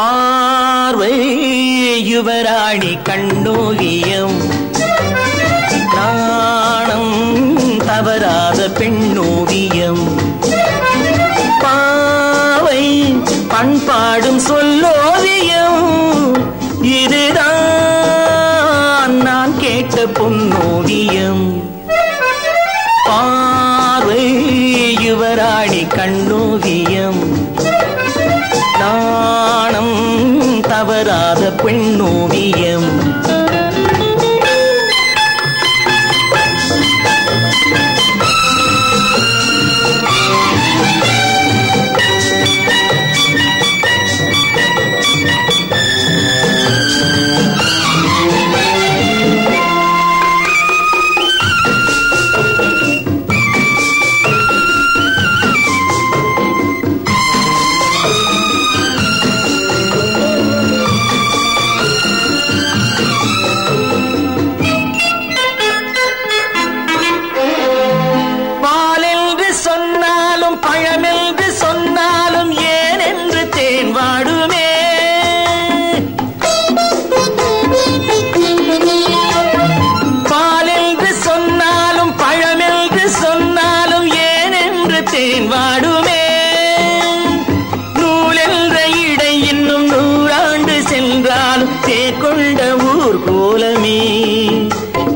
பார்வை யுவராணி கண்ணோகியம். நாணம் தவறாத பெண்ணோவியம் பாவை பண்பாடும் சொல்லோவியம் இதுதான் நான் கேட்ட பொன்னோவியம் பார்வை யுவராணி கண்ணோவியம் தவறாத பெண்ணோவியம்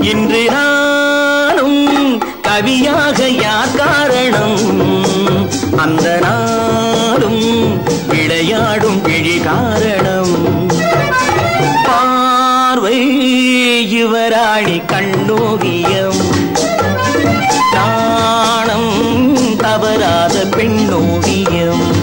இன்று நானும் கவியாக யார் காரணம்? அந்த நாளும் விளையாடும் விழி காரணம். பார்வை யுவராணி கண்ணோவியம் நாணம் தவறாத பெண்ணோவியம்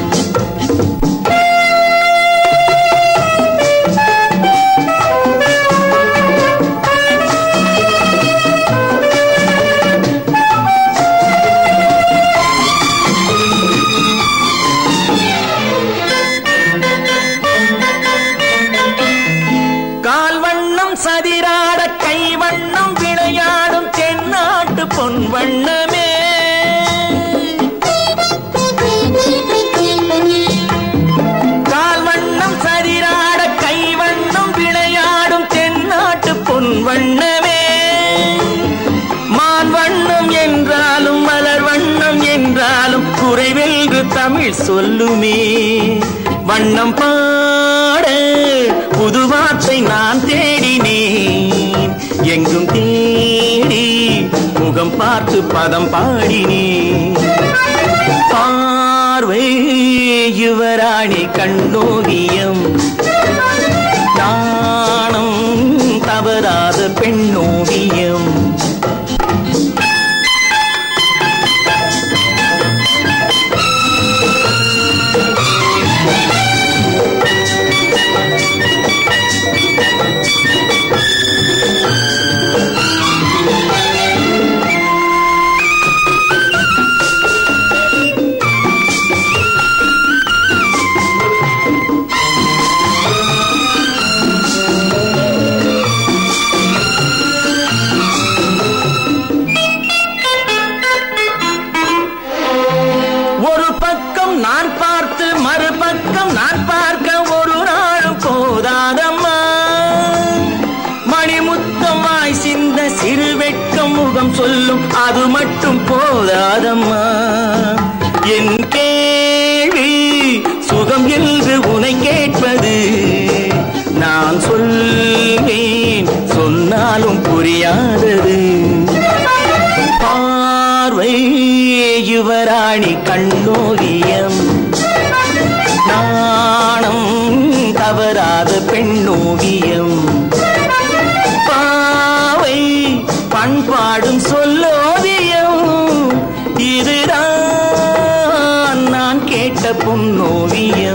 பொன் வண்ணமே. கால் வண்ணம் சரிராட கை வண்ணம் விளையாடும் தென்னாட்டு பொன் வண்ணமே. மான் வண்ணம் என்றாலும் மலர் வண்ணம் என்றாலும் குறைவென்று தமிழ் சொல்லுமே. வண்ணம் பாட புது வார்த்தை நான் தேடினேன். எங்கும் தே பார்த்து பதம் பாடினே பார்வை யுவராணி கண்ணோவியம் வெட்கம் சொல்லும் அது மட்டும் போதாதம்மா. என் கேள்வி சுகம் என்று உனை கேட்பது. நான் சொல்வேன் சொன்னாலும் புரியாதது. பார்வை யுவராணி கண்ணோவியம். நாணம் தவறாத பெண்ணோவியம். பொன்னோவியம்